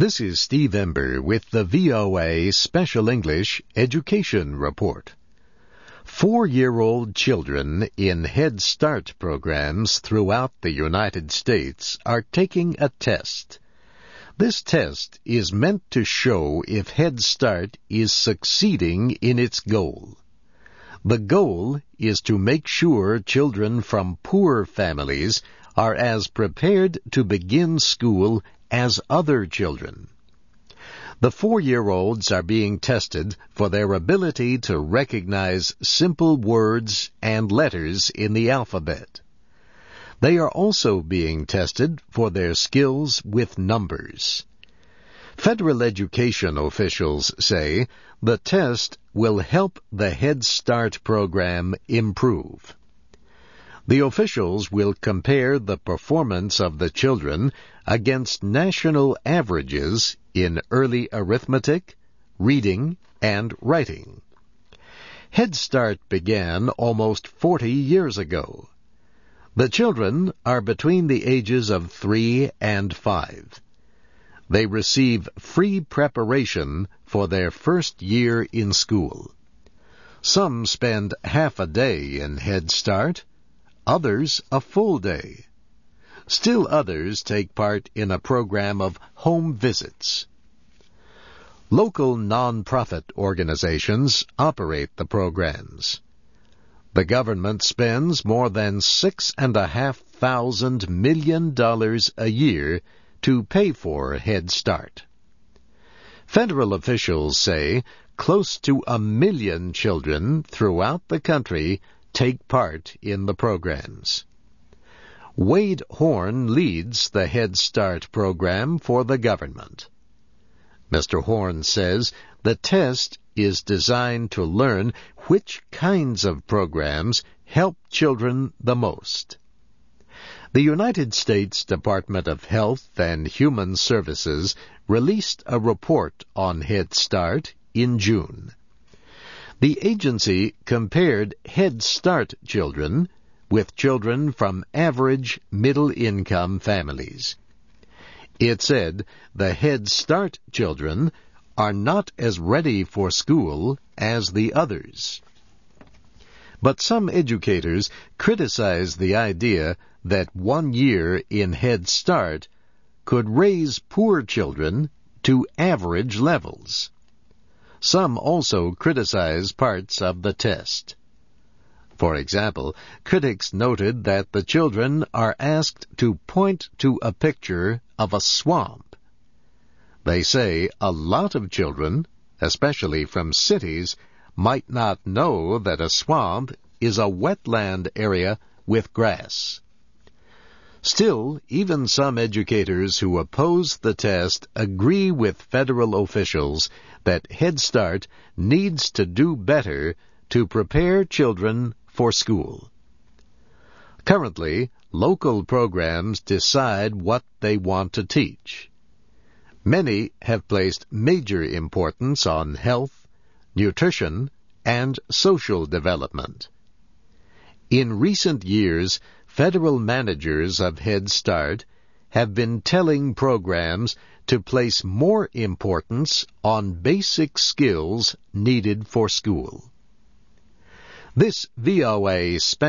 This is Steve Ember with the VOA Special English Education Report. Four-year-old children in Head Start programs throughout the United States are taking a test. This test is meant to show if Head Start is succeeding in its goal. The goal is to make sure children from poor families are as prepared to begin school as other children. The four-year-olds are being tested for their ability to recognize simple words and letters in the alphabet. They are also being tested for their skills with numbers. Federal education officials say the test will help the Head Start program improve. The officials will compare the performance of the children against national averages in early arithmetic, reading, and writing. Head Start began almost 40 years ago. The children are between the ages of 3 and 5. They receive free preparation for their first year in school. Some spend half a day in Head Start others a full day. Still others take part in a program of home visits. Local non-profit organizations operate the programs. The government spends more than six and a half thousand million dollars a year to pay for Head Start. Federal officials say close to a million children throughout the country take part in the programs. Wade Horn leads the Head Start program for the government. Mr. Horn says the test is designed to learn which kinds of programs help children the most. The United States Department of Health and Human Services released a report on Head Start in June. The agency compared Head Start children with children from average middle income families. It said the Head Start children are not as ready for school as the others. But some educators criticize the idea that one year in Head Start could raise poor children to average levels. Some also criticize parts of the test. For example, critics noted that the children are asked to point to a picture of a swamp. They say a lot of children, especially from cities, might not know that a swamp is a wetland area with grass. Still, even some educators who oppose the test agree with federal officials that Head Start needs to do better to prepare children for school. Currently, local programs decide what they want to teach. Many have placed major importance on health, nutrition, and social development. In recent years, federal managers of Head Start have been telling programs to place more importance on basic skills needed for school. This VOA special